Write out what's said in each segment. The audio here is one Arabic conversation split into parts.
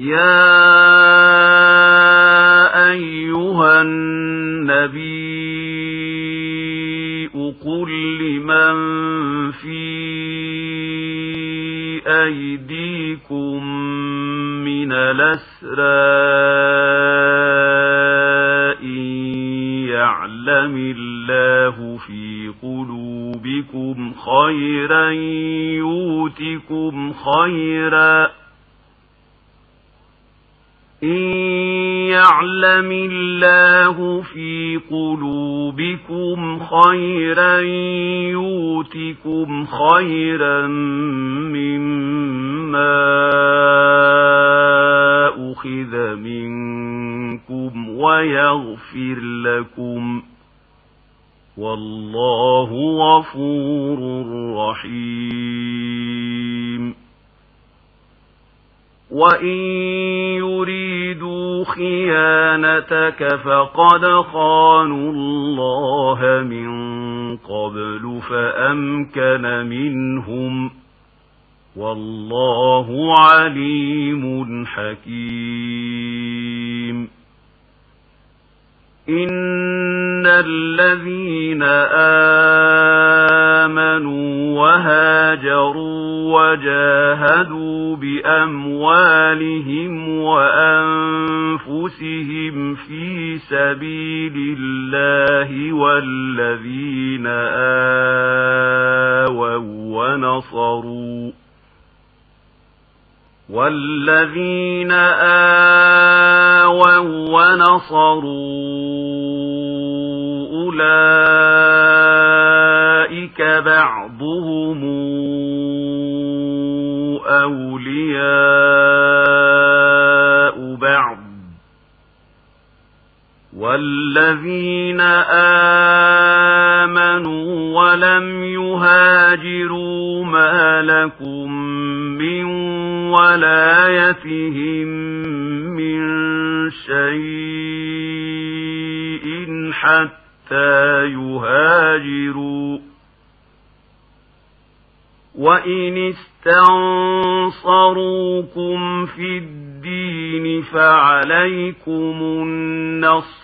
يا أيها النبي قل لمن في أيديكم من الأسرى يعلم الله في قلوبكم خيرا يوتكم خيرا إن يعلم الله في قلوبكم خيرا يوتكم خيرا مما أخذ منكم ويغفر لكم والله غفور رحيم. وإن يريدوا خيانتك فقد خانوا الله من قبل فأمكن منهم والله عليم حكيم. إن الذين آمنوا وهاجروا وجاهدوا بأموالهم وأنفسهم في سبيل الله والذين آووا ونصروا والذين آووا ونصروا أولئك بعضهم أولياء والذين آمنوا ولم يهاجروا ما لكم من ولايتهم من شيء حتى يهاجروا وإن استنصروكم في الدين فعليكم النصر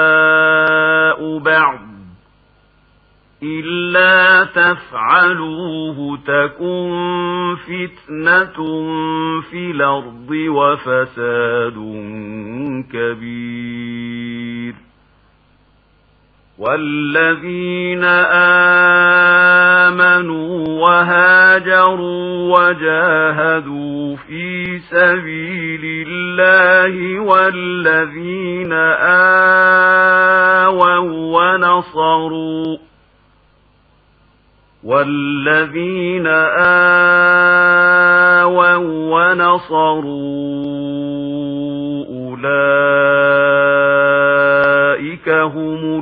بعض إلا تفعلوه تكن فتنة في الأرض وفساد كبير والذين آمنوا وهاجروا وجاهدوا في سبيل الله والذين آووا ونصروا والذين آووا ونصروا أولئك هم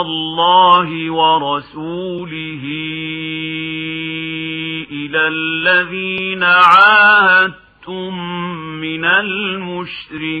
الله ورسوله إلى الذين عاهدتم من المشركين.